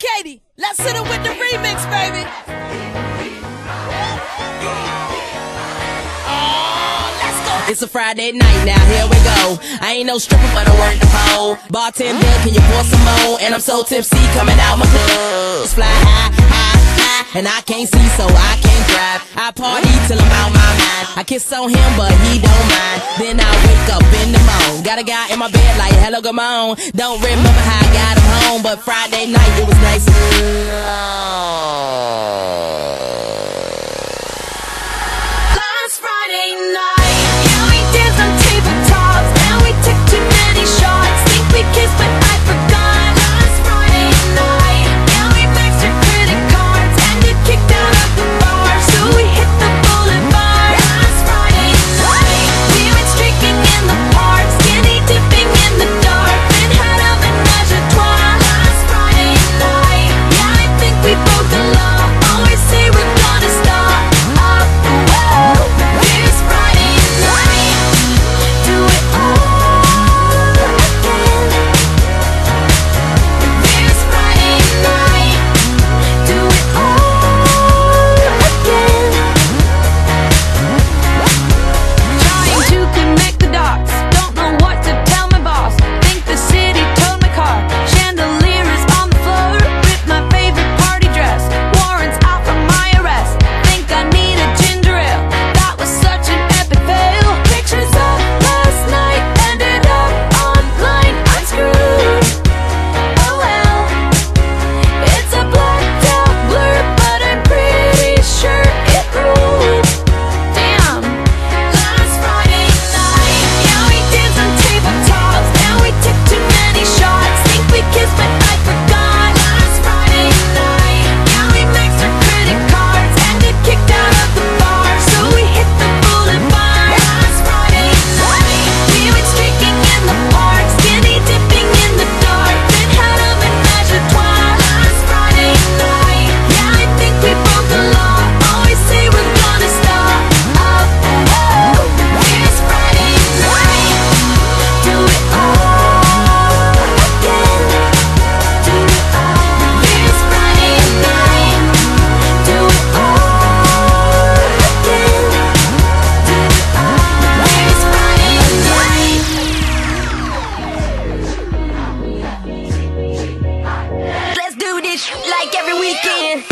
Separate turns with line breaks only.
Katie, let's hit it with the remix, baby.
It's a Friday night now, here we go. I ain't no stripper, but I work the pole. Bartender, can you pour some more? And I'm so tipsy, coming out my clothes. Fly high, high, and I can't see, so I can't drive. I party till I'm out my mind. I kiss on him, but he don't mind. Then I wake up in the morning. Got a guy in my bed like, hello, come on. Don't remember how I got him home, but Friday night it was nice.
Like every weekend.